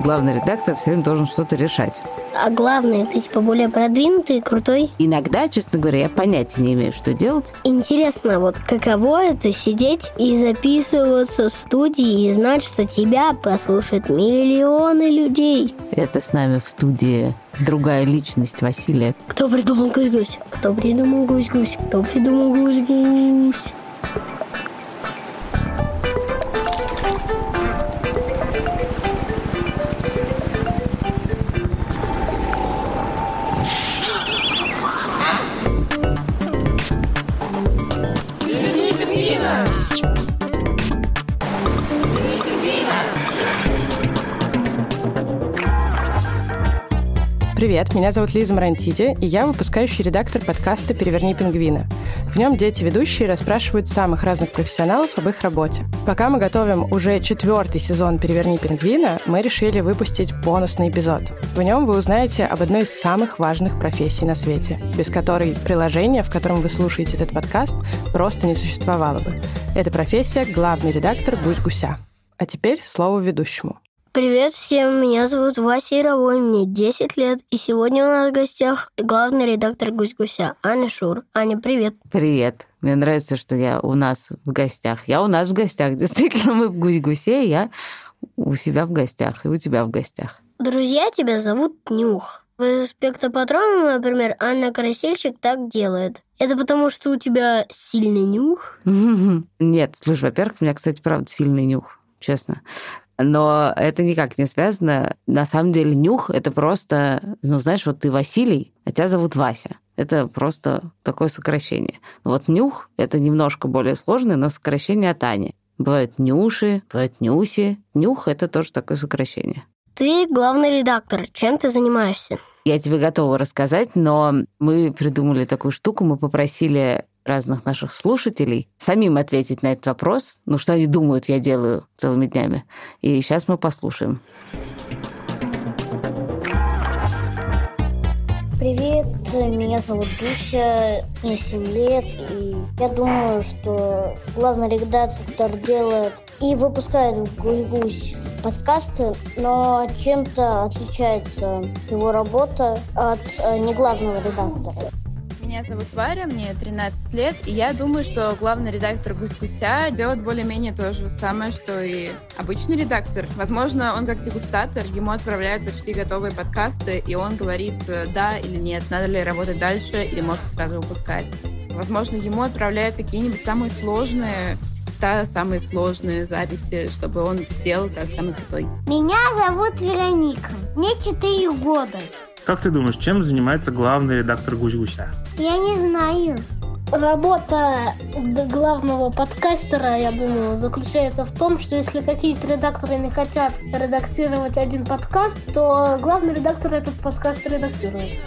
главный редактор все время должен что-то решать. А главное, ты типа более продвинутый, крутой. Иногда, честно говоря, я понятия не имею, что делать. Интересно, вот каково это сидеть и записываться в студии и знать, что тебя послушают миллионы людей. Это с нами в студии другая личность Василия. Кто придумал гусь-гусь? Кто придумал гусь-гусь? Кто придумал гусь-гусь? Thank you. Привет, меня зовут Лиза Марантиди, и я выпускающий редактор подкаста «Переверни пингвина». В нем дети-ведущие расспрашивают самых разных профессионалов об их работе. Пока мы готовим уже четвертый сезон «Переверни пингвина», мы решили выпустить бонусный эпизод. В нем вы узнаете об одной из самых важных профессий на свете, без которой приложение, в котором вы слушаете этот подкаст, просто не существовало бы. Это профессия главный редактор «Гусь-гуся». А теперь слово ведущему. Привет всем, меня зовут Вася Яровой, мне 10 лет, и сегодня у нас в гостях главный редактор «Гусь-гуся» Аня Шур. Аня, привет. Привет. Мне нравится, что я у нас в гостях. Я у нас в гостях. Действительно, мы в «Гусь-гусе», я у себя в гостях и у тебя в гостях. Друзья тебя зовут Нюх. В «Спектропатроне», например, Анна Красильщик так делает. Это потому, что у тебя сильный нюх? Нет, слушай, во-первых, у меня, кстати, правда сильный нюх, честно. Но это никак не связано. На самом деле нюх — это просто, ну, знаешь, вот ты Василий, а тебя зовут Вася. Это просто такое сокращение. Вот нюх — это немножко более сложное, но сокращение от Ани. Бывают нюши, бывают нюси. Нюх — это тоже такое сокращение. Ты главный редактор. Чем ты занимаешься? Я тебе готова рассказать, но мы придумали такую штуку. Мы попросили разных наших слушателей самим ответить на этот вопрос. Ну, что они думают, я делаю целыми днями. И сейчас мы послушаем. Привет, меня зовут Дуся, мне 7 лет, и я думаю, что главный редактор делает и выпускает «Гусь-гусь» подкасты, но чем-то отличается его работа от э, неглавного редактора. Меня зовут Варя, мне 13 лет, и я думаю, что главный редактор «Гусь-гуся» делает более-менее то же самое, что и обычный редактор. Возможно, он как дегустатор, ему отправляют почти готовые подкасты, и он говорит э, «да» или «нет», надо ли работать дальше, или можно сразу выпускать. Возможно, ему отправляют какие-нибудь самые сложные текста, самые сложные записи, чтобы он сделал как самый крутой. Меня зовут Вероника, мне 4 года. Как ты думаешь, чем занимается главный редактор «Гусь-гуся»? Я не знаю. Работа главного подкастера, я думаю, заключается в том, что если какие-то редакторы не хотят редактировать один подкаст, то главный редактор этот подкаст редактирует.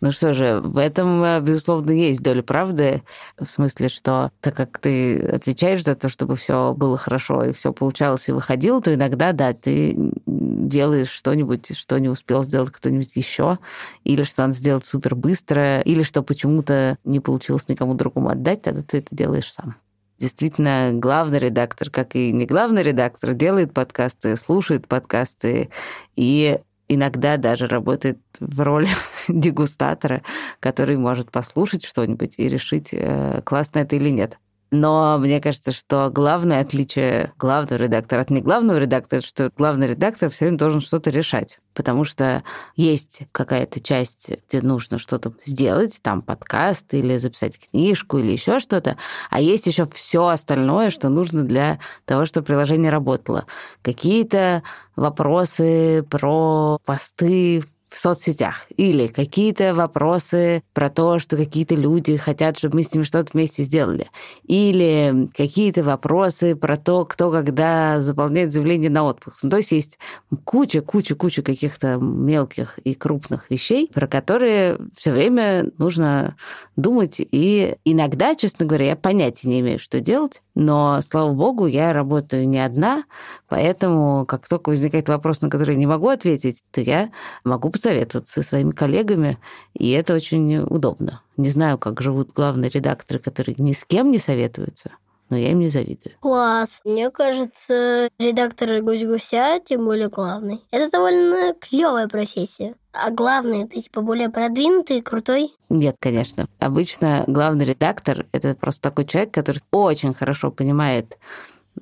Ну что же, в этом, э, безусловно, есть доля правды, в смысле, что так как ты отвечаешь за то, чтобы все было хорошо и все получалось и выходило, то иногда, да, ты делаешь что-нибудь, что не успел сделать кто-нибудь еще, или что надо сделать супер быстро, или что почему-то не получилось никому другому отдать, тогда ты это делаешь сам. Действительно, главный редактор, как и не главный редактор, делает подкасты, слушает подкасты и иногда даже работает в роли дегустатора, который может послушать что-нибудь и решить, э, классно это или нет. Но мне кажется, что главное отличие главного редактора от неглавного редактора, что главный редактор все время должен что-то решать. Потому что есть какая-то часть, где нужно что-то сделать, там подкаст или записать книжку или еще что-то, а есть еще все остальное, что нужно для того, чтобы приложение работало. Какие-то вопросы про посты в соцсетях или какие-то вопросы про то, что какие-то люди хотят, чтобы мы с ними что-то вместе сделали, или какие-то вопросы про то, кто когда заполняет заявление на отпуск. Ну, то есть есть куча, куча, куча каких-то мелких и крупных вещей, про которые все время нужно думать. И иногда, честно говоря, я понятия не имею, что делать, но, слава богу, я работаю не одна, поэтому как только возникает вопрос, на который я не могу ответить, то я могу посоветоваться со своими коллегами, и это очень удобно. Не знаю, как живут главные редакторы, которые ни с кем не советуются, но я им не завидую. Класс. Мне кажется, редактор гусь-гуся, тем более главный, это довольно клевая профессия. А главный, ты типа более продвинутый крутой? Нет, конечно. Обычно главный редактор — это просто такой человек, который очень хорошо понимает,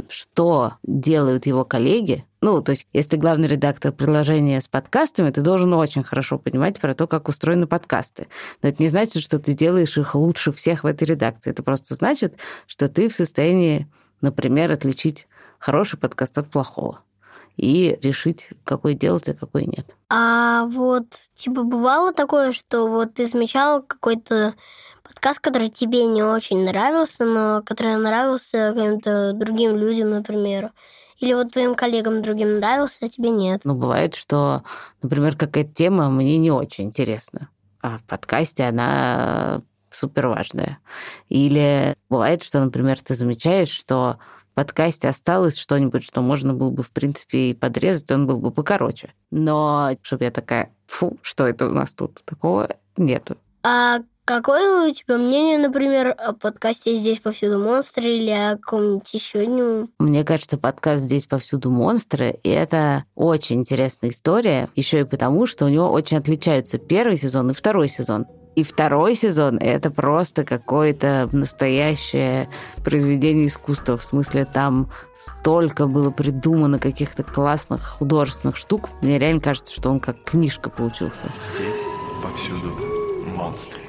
что делают его коллеги. Ну, то есть, если ты главный редактор приложения с подкастами, ты должен очень хорошо понимать про то, как устроены подкасты. Но это не значит, что ты делаешь их лучше всех в этой редакции. Это просто значит, что ты в состоянии, например, отличить хороший подкаст от плохого и решить, какой делать, а какой нет. А вот, типа, бывало такое, что вот ты замечал какой-то подкаст, который тебе не очень нравился, но который нравился каким-то другим людям, например. Или вот твоим коллегам другим нравился, а тебе нет. Ну, бывает, что, например, какая-то тема мне не очень интересна, а в подкасте она супер важная. Или бывает, что, например, ты замечаешь, что в подкасте осталось что-нибудь, что можно было бы, в принципе, и подрезать, он был бы покороче. Но чтобы я такая, фу, что это у нас тут? Такого нету. А Какое у тебя мнение, например, о подкасте «Здесь повсюду монстры» или о каком-нибудь еще? Мне кажется, подкаст «Здесь повсюду монстры» — и это очень интересная история, еще и потому, что у него очень отличаются первый сезон и второй сезон. И второй сезон — это просто какое-то настоящее произведение искусства. В смысле, там столько было придумано каких-то классных художественных штук. Мне реально кажется, что он как книжка получился. Здесь повсюду монстры.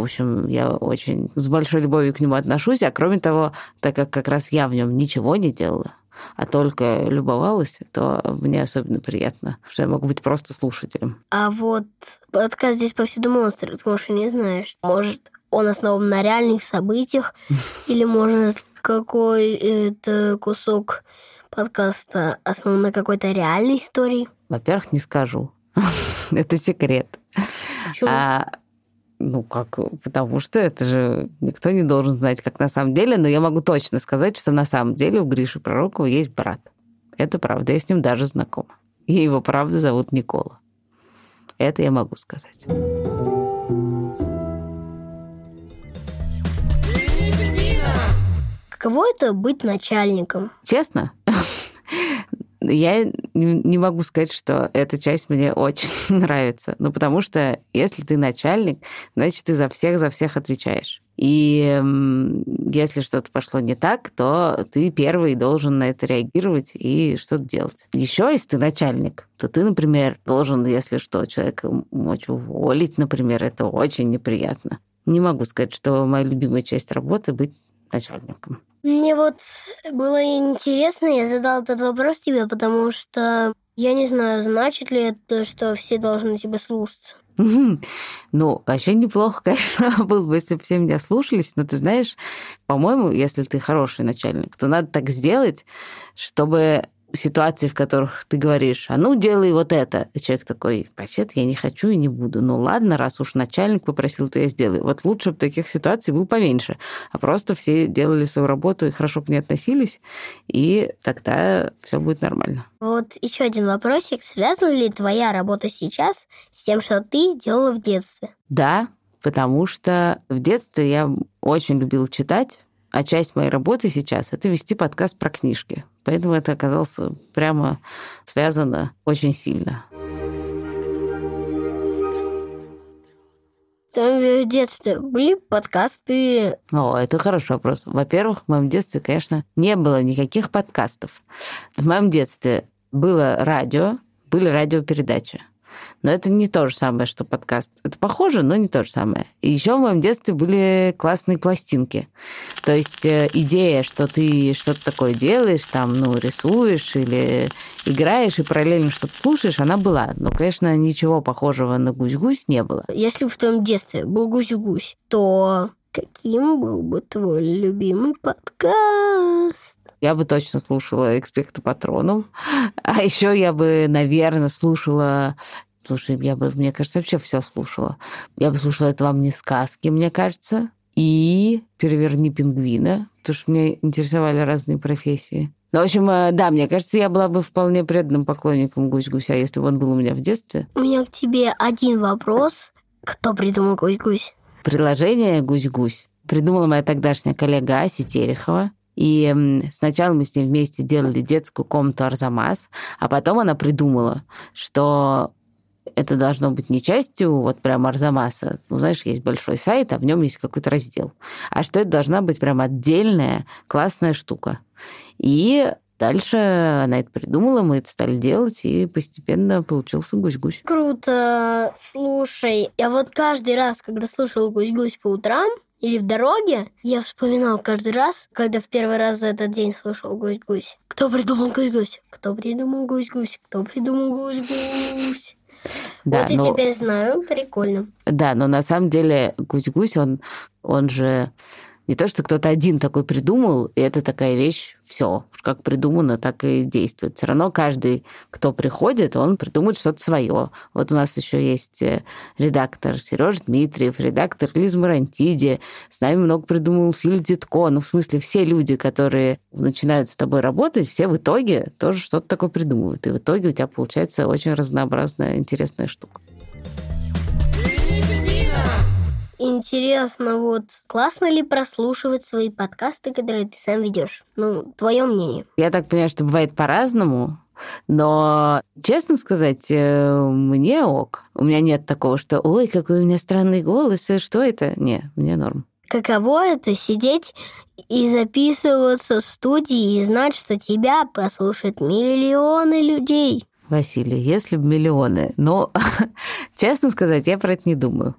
В общем, я очень с большой любовью к нему отношусь. А кроме того, так как как раз я в нем ничего не делала, а только любовалась, то мне особенно приятно, что я могу быть просто слушателем. А вот подкаст «Здесь повсюду монстры», может, и не знаешь. Может, он основан на реальных событиях, или, может, какой-то кусок подкаста основан на какой-то реальной истории? Во-первых, не скажу. Это секрет. Почему? Ну, как, потому что это же никто не должен знать, как на самом деле, но я могу точно сказать, что на самом деле у Гриши Пророкова есть брат. Это правда, я с ним даже знакома. И его, правда, зовут Никола. Это я могу сказать. Каково это быть начальником? Честно? я не могу сказать, что эта часть мне очень нравится. Ну, потому что если ты начальник, значит, ты за всех, за всех отвечаешь. И если что-то пошло не так, то ты первый должен на это реагировать и что-то делать. Еще если ты начальник, то ты, например, должен, если что, человека мочь уволить, например, это очень неприятно. Не могу сказать, что моя любимая часть работы быть начальником. Мне вот было интересно, я задал этот вопрос тебе, потому что я не знаю, значит ли это, что все должны тебя слушаться. Ну, вообще неплохо, конечно, было бы, если бы все меня слушались, но ты знаешь, по-моему, если ты хороший начальник, то надо так сделать, чтобы ситуации, в которых ты говоришь, а ну, делай вот это. И человек такой, вообще я не хочу и не буду. Ну, ладно, раз уж начальник попросил, то я сделаю. Вот лучше бы таких ситуаций было поменьше. А просто все делали свою работу и хорошо к ней относились, и тогда все будет нормально. Вот еще один вопросик. Связана ли твоя работа сейчас с тем, что ты делала в детстве? Да, потому что в детстве я очень любила читать, а часть моей работы сейчас — это вести подкаст про книжки. Поэтому это оказалось прямо связано очень сильно. В детстве были подкасты? О, это хороший вопрос. Во-первых, в моем детстве, конечно, не было никаких подкастов. В моем детстве было радио, были радиопередачи. Но это не то же самое, что подкаст. Это похоже, но не то же самое. И еще в моем детстве были классные пластинки. То есть э, идея, что ты что-то такое делаешь, там, ну, рисуешь или играешь и параллельно что-то слушаешь, она была. Но, конечно, ничего похожего на гусь-гусь не было. Если в твоем детстве был гусь-гусь, то каким был бы твой любимый подкаст? Я бы точно слушала «Экспекта Патроном». А еще я бы, наверное, слушала Слушай, я бы, мне кажется, вообще все слушала. Я бы слушала «Это вам не сказки», мне кажется. И «Переверни пингвина», потому что меня интересовали разные профессии. Ну, в общем, э, да, мне кажется, я была бы вполне преданным поклонником гусь-гуся, если бы он был у меня в детстве. У меня к тебе один вопрос. Кто придумал гусь-гусь? Приложение «Гусь-гусь» придумала моя тогдашняя коллега Ася Терехова. И сначала мы с ней вместе делали детскую комнату Арзамас, а потом она придумала, что это должно быть не частью вот прям Арзамаса. Ну, знаешь, есть большой сайт, а в нем есть какой-то раздел. А что это должна быть прям отдельная классная штука. И Дальше она это придумала, мы это стали делать, и постепенно получился гусь-гусь. Круто. Слушай, я вот каждый раз, когда слушал гусь-гусь по утрам, или в дороге, я вспоминал каждый раз, когда в первый раз за этот день слушал гусь-гусь. Кто придумал гусь-гусь? Кто придумал гусь-гусь? Кто придумал гусь-гусь? Да, вот и но... теперь знаю, прикольно. Да, но на самом деле гусь-гусь, он, он же не то, что кто-то один такой придумал, и это такая вещь, все, как придумано, так и действует. Все равно каждый, кто приходит, он придумает что-то свое. Вот у нас еще есть э, редактор Сережа Дмитриев, редактор Лиз Марантиди, с нами много придумал Филь Дитко. Ну, в смысле, все люди, которые начинают с тобой работать, все в итоге тоже что-то такое придумывают. И в итоге у тебя получается очень разнообразная, интересная штука. Интересно, вот классно ли прослушивать свои подкасты, которые ты сам ведешь? Ну, твое мнение. Я так понимаю, что бывает по-разному. Но, честно сказать, э, мне ок. У меня нет такого, что «Ой, какой у меня странный голос, и что это?» Не, мне норм. Каково это сидеть и записываться в студии и знать, что тебя послушают миллионы людей? Василий, если бы миллионы. Но, честно сказать, я про это не думаю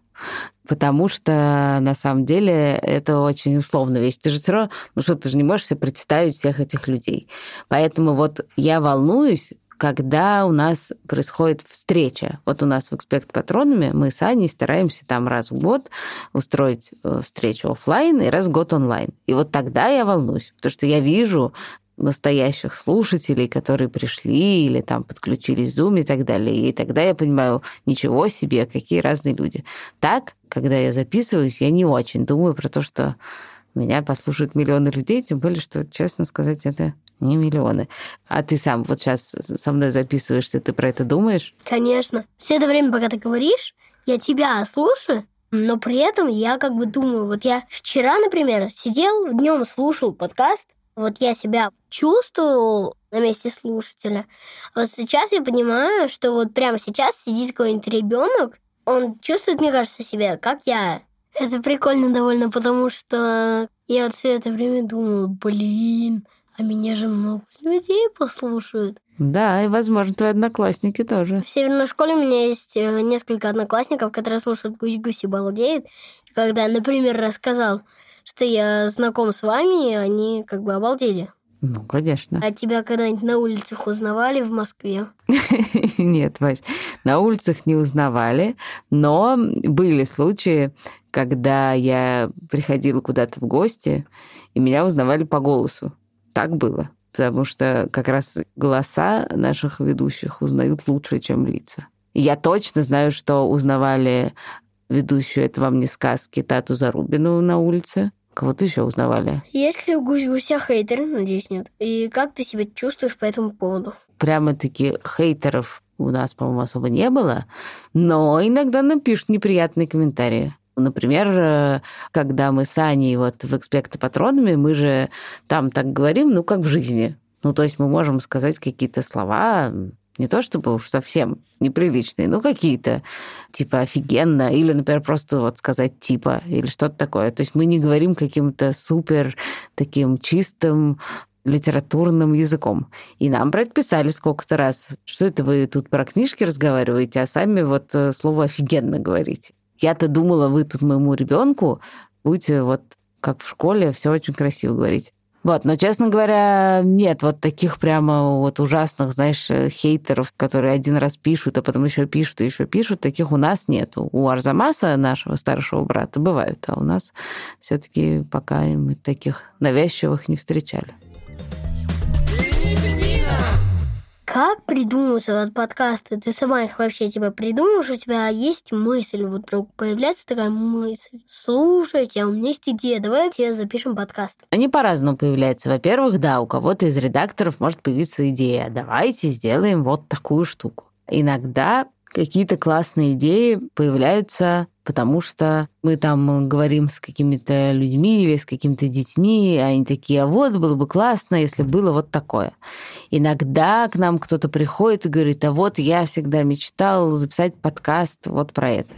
потому что на самом деле это очень условная вещь. Ты же все равно, ну что, ты же не можешь себе представить всех этих людей. Поэтому вот я волнуюсь, когда у нас происходит встреча. Вот у нас в «Экспект Патронами» мы с Аней стараемся там раз в год устроить э, встречу офлайн и раз в год онлайн. И вот тогда я волнуюсь, потому что я вижу настоящих слушателей, которые пришли или там подключились в Zoom и так далее. И тогда я понимаю, ничего себе, какие разные люди. Так, когда я записываюсь, я не очень думаю про то, что меня послушают миллионы людей, тем более, что, честно сказать, это не миллионы. А ты сам вот сейчас со мной записываешься, ты про это думаешь? Конечно. Все это время, пока ты говоришь, я тебя слушаю, но при этом я как бы думаю, вот я вчера, например, сидел днем слушал подкаст, вот я себя чувствовал на месте слушателя. А вот сейчас я понимаю, что вот прямо сейчас сидит какой-нибудь ребенок, он чувствует, мне кажется, себя, как я. Это прикольно довольно, потому что я вот все это время думаю, блин, а меня же много людей послушают. Да, и, возможно, твои одноклассники тоже. В северной школе у меня есть э, несколько одноклассников, которые слушают «Гусь-гусь» и балдеют. Когда, например, рассказал что я знаком с вами, и они как бы обалдели. Ну, конечно. А тебя когда-нибудь на улицах узнавали в Москве? Нет, Вась, на улицах не узнавали, но были случаи, когда я приходила куда-то в гости, и меня узнавали по голосу. Так было. Потому что как раз голоса наших ведущих узнают лучше, чем лица. Я точно знаю, что узнавали ведущую «Это вам не сказки» Тату Зарубину на улице. Кого-то еще узнавали? Есть ли у гуся хейтеры? Надеюсь, нет. И как ты себя чувствуешь по этому поводу? Прямо-таки хейтеров у нас, по-моему, особо не было, но иногда нам пишут неприятные комментарии. Например, э, когда мы с Аней вот в «Экспекта патронами», мы же там так говорим, ну, как в жизни. Ну, то есть мы можем сказать какие-то слова, не то чтобы уж совсем неприличные, но какие-то, типа офигенно, или, например, просто вот сказать типа, или что-то такое. То есть мы не говорим каким-то супер таким чистым литературным языком. И нам про это писали сколько-то раз. Что это вы тут про книжки разговариваете, а сами вот э, слово «офигенно» говорите. Я-то думала, вы тут моему ребенку будете вот как в школе все очень красиво говорить. Вот, но, честно говоря, нет вот таких прямо вот ужасных, знаешь, хейтеров, которые один раз пишут, а потом еще пишут и еще пишут, таких у нас нету. У Арзамаса, нашего старшего брата, бывают, а у нас все-таки пока мы таких навязчивых не встречали. Как придумываются вот подкасты? Ты сама их вообще типа придумаешь? У тебя есть мысль, вот вдруг появляется такая мысль. Слушайте, а у меня есть идея, давайте запишем подкаст. Они по-разному появляются. Во-первых, да, у кого-то из редакторов может появиться идея. Давайте сделаем вот такую штуку. Иногда какие-то классные идеи появляются потому что мы там говорим с какими-то людьми или с какими-то детьми, а они такие, а вот было бы классно, если было вот такое. Иногда к нам кто-то приходит и говорит, а вот я всегда мечтал записать подкаст вот про это.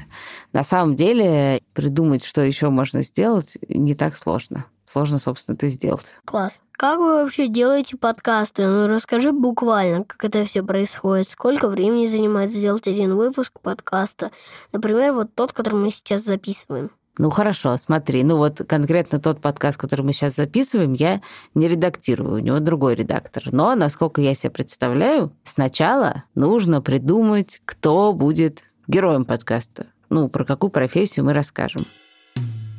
На самом деле придумать, что еще можно сделать, не так сложно. Сложно, собственно, это сделать. Класс. Как вы вообще делаете подкасты? Ну, расскажи буквально, как это все происходит. Сколько времени занимает сделать один выпуск подкаста? Например, вот тот, который мы сейчас записываем. Ну хорошо, смотри, ну вот конкретно тот подкаст, который мы сейчас записываем, я не редактирую, у него другой редактор. Но, насколько я себе представляю, сначала нужно придумать, кто будет героем подкаста. Ну, про какую профессию мы расскажем.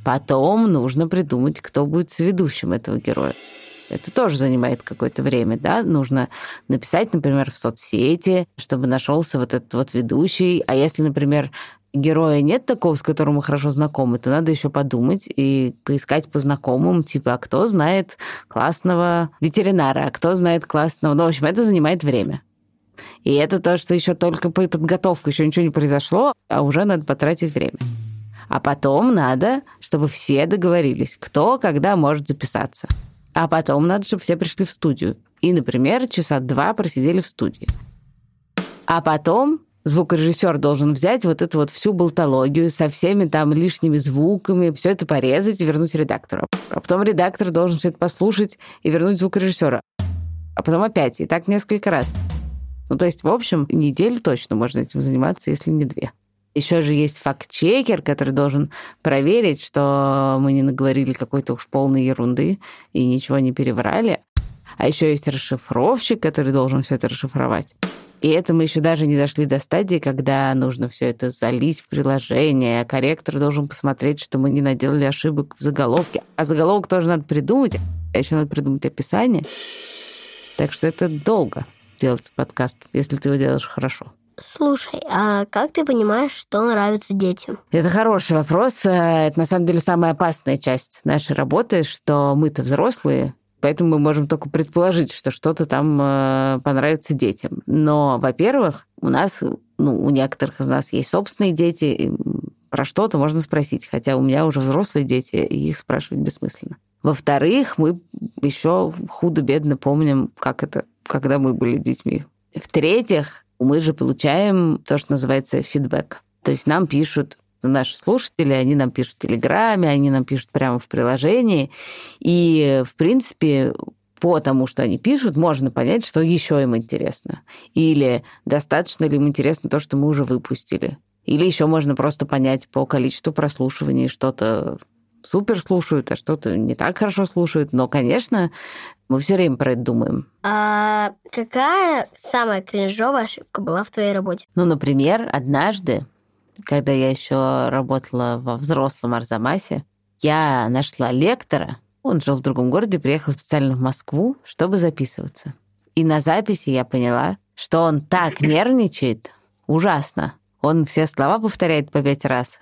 Потом нужно придумать, кто будет соведущим этого героя. Это тоже занимает какое-то время, да? Нужно написать, например, в соцсети, чтобы нашелся вот этот вот ведущий. А если, например, героя нет такого, с которым мы хорошо знакомы, то надо еще подумать и поискать по знакомым, типа, а кто знает классного ветеринара, а кто знает классного... Ну, в общем, это занимает время. И это то, что еще только по подготовке, еще ничего не произошло, а уже надо потратить время. А потом надо, чтобы все договорились, кто когда может записаться. А потом надо, чтобы все пришли в студию. И, например, часа два просидели в студии. А потом звукорежиссер должен взять вот эту вот всю болтологию со всеми там лишними звуками, все это порезать и вернуть редактору. А потом редактор должен все это послушать и вернуть звукорежиссера. А потом опять, и так несколько раз. Ну, то есть, в общем, неделю точно можно этим заниматься, если не две. Еще же есть факт-чекер, который должен проверить, что мы не наговорили какой-то уж полной ерунды и ничего не переврали. А еще есть расшифровщик, который должен все это расшифровать. И это мы еще даже не дошли до стадии, когда нужно все это залить в приложение, а корректор должен посмотреть, что мы не наделали ошибок в заголовке. А заголовок тоже надо придумать, а еще надо придумать описание. Так что это долго делать подкаст, если ты его делаешь хорошо. Слушай, а как ты понимаешь, что нравится детям? Это хороший вопрос. Э, это на самом деле самая опасная часть нашей работы, что мы-то взрослые, поэтому мы можем только предположить, что что-то там э, понравится детям. Но, во-первых, у нас, ну, у некоторых из нас есть собственные дети, про что-то можно спросить, хотя у меня уже взрослые дети, и их спрашивать бессмысленно. Во-вторых, мы еще худо-бедно помним, как это, когда мы были детьми. В-третьих, мы же получаем то, что называется фидбэк. То есть нам пишут наши слушатели, они нам пишут в Телеграме, они нам пишут прямо в приложении. И, в принципе, по тому, что они пишут, можно понять, что еще им интересно. Или достаточно ли им интересно то, что мы уже выпустили. Или еще можно просто понять по количеству прослушиваний что-то супер слушают, а что-то не так хорошо слушают. Но, конечно, мы все время про это думаем. А какая самая кринжовая ошибка была в твоей работе? Ну, например, однажды, когда я еще работала во взрослом Арзамасе, я нашла лектора. Он жил в другом городе, приехал специально в Москву, чтобы записываться. И на записи я поняла, что он так нервничает, ужасно. Он все слова повторяет по пять раз.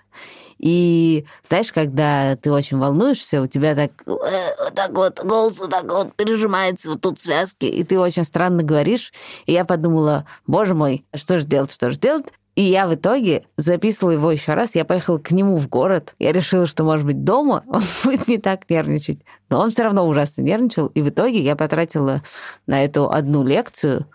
И знаешь, когда ты очень волнуешься, у тебя так э, вот так вот голос вот так вот пережимается вот тут связки, и ты очень странно говоришь. И я подумала, боже мой, что же делать, что же делать? И я в итоге записывала его еще раз. Я поехала к нему в город. Я решила, что, может быть, дома он будет не так нервничать. Но он все равно ужасно нервничал. И в итоге я потратила на эту одну лекцию,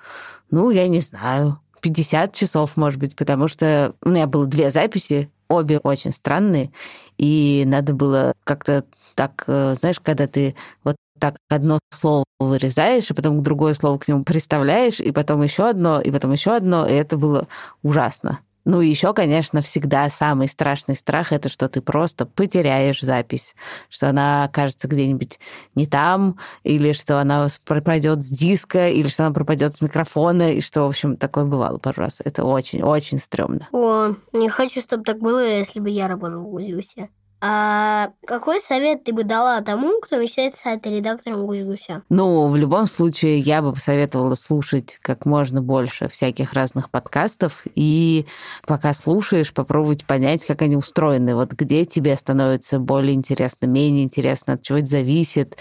ну, я не знаю, 50 часов, может быть, потому что у меня было две записи, обе очень странные, и надо было как-то так, э, знаешь, когда ты вот так одно слово вырезаешь, и потом другое слово к нему представляешь, и потом еще одно, и потом еще одно, и это было ужасно. Ну и еще, конечно, всегда самый страшный страх это, что ты просто потеряешь запись, что она окажется где-нибудь не там, или что она пропадет с диска, или что она пропадет с микрофона, и что, в общем, такое бывало пару раз. Это очень-очень стрёмно. О, не хочу, чтобы так было, если бы я работала в Гузюсе. А какой совет ты бы дала тому, кто мечтает стать редактором Гусь-Гуся? Ну, в любом случае, я бы посоветовала слушать как можно больше всяких разных подкастов, и пока слушаешь, попробовать понять, как они устроены, вот где тебе становится более интересно, менее интересно, от чего это зависит,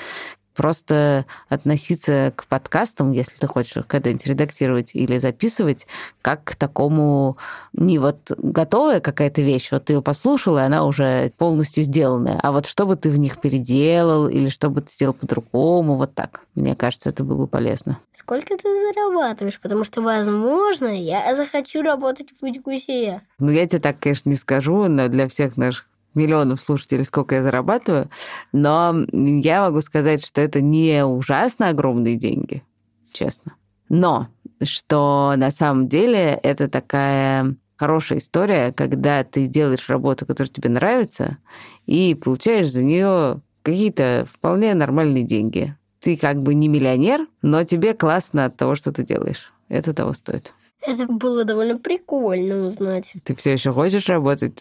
просто относиться к подкастам, если ты хочешь их когда-нибудь редактировать или записывать, как к такому не вот готовая какая-то вещь, вот ты ее послушала, и она уже полностью сделанная, а вот чтобы ты в них переделал или чтобы ты сделал по-другому, вот так. Мне кажется, это было бы полезно. Сколько ты зарабатываешь? Потому что, возможно, я захочу работать в путь. Ну, я тебе так, конечно, не скажу, но для всех наших миллионов слушателей, сколько я зарабатываю, но я могу сказать, что это не ужасно огромные деньги, честно. Но что на самом деле это такая хорошая история, когда ты делаешь работу, которая тебе нравится, и получаешь за нее какие-то вполне нормальные деньги. Ты как бы не миллионер, но тебе классно от того, что ты делаешь. Это того стоит. Это было довольно прикольно узнать. Ты все еще хочешь работать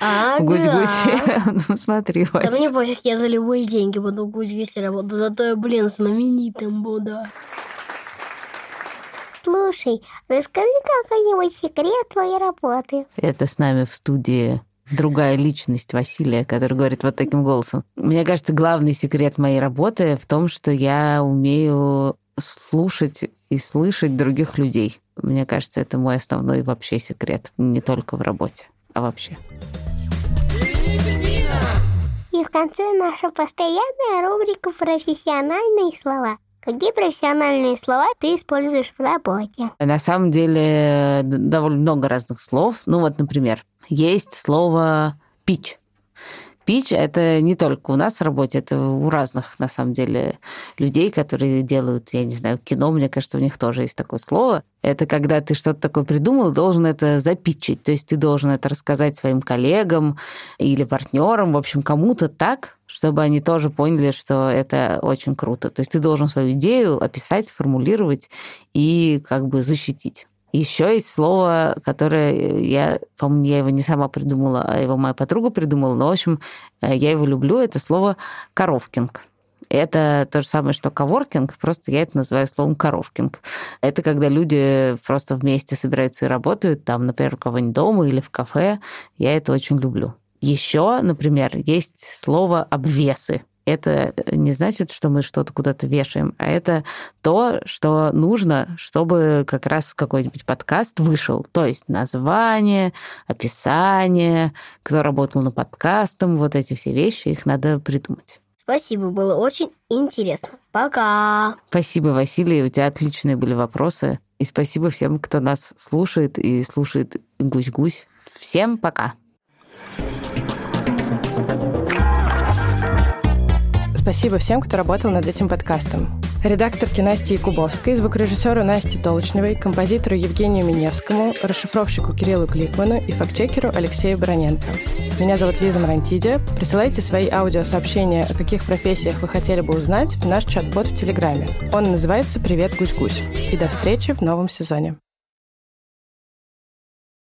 Ага. в гусь-гусе? Ну, смотри, Да мне пофиг, я за любые деньги буду в гусь-гусе работать, зато я, блин, знаменитым буду. Слушай, расскажи какой-нибудь секрет твоей работы. Это с нами в студии другая личность Василия, который говорит вот таким голосом. Мне кажется, главный секрет моей работы в том, что я умею слушать и слышать других людей. Мне кажется, это мой основной вообще секрет. Не только в работе, а вообще. И в конце наша постоянная рубрика «Профессиональные слова». Какие профессиональные слова ты используешь в работе? На самом деле д- довольно много разных слов. Ну вот, например, есть слово «пич». Пич — это не только у нас в работе, это у разных, на самом деле, людей, которые делают, я не знаю, кино, мне кажется, у них тоже есть такое слово. Это когда ты что-то такое придумал, должен это запичить. То есть ты должен это рассказать своим коллегам или партнерам, в общем, кому-то так, чтобы они тоже поняли, что это очень круто. То есть ты должен свою идею описать, сформулировать и как бы защитить. Еще есть слово, которое я, по-моему, я его не сама придумала, а его моя подруга придумала, но, в общем, э, я его люблю, это слово «коровкинг». Это то же самое, что коворкинг, просто я это называю словом коровкинг. Это когда люди просто вместе собираются и работают, там, например, у кого-нибудь дома или в кафе. Я это очень люблю. Еще, например, есть слово обвесы. Это не значит, что мы что-то куда-то вешаем, а это то, что нужно, чтобы как раз какой-нибудь подкаст вышел. То есть название, описание, кто работал над подкастом, вот эти все вещи, их надо придумать. Спасибо, было очень интересно. Пока. Спасибо, Василий, у тебя отличные были вопросы. И спасибо всем, кто нас слушает и слушает «Гусь-гусь». Всем пока! Спасибо всем, кто работал над этим подкастом. Редакторке Насте Якубовской, звукорежиссеру Насте Толочневой, композитору Евгению Миневскому, расшифровщику Кириллу Кликману и фактчекеру Алексею Бароненко. Меня зовут Лиза Марантидия. Присылайте свои аудиосообщения, о каких профессиях вы хотели бы узнать, в наш чат-бот в Телеграме. Он называется «Привет, гусь-гусь». И до встречи в новом сезоне.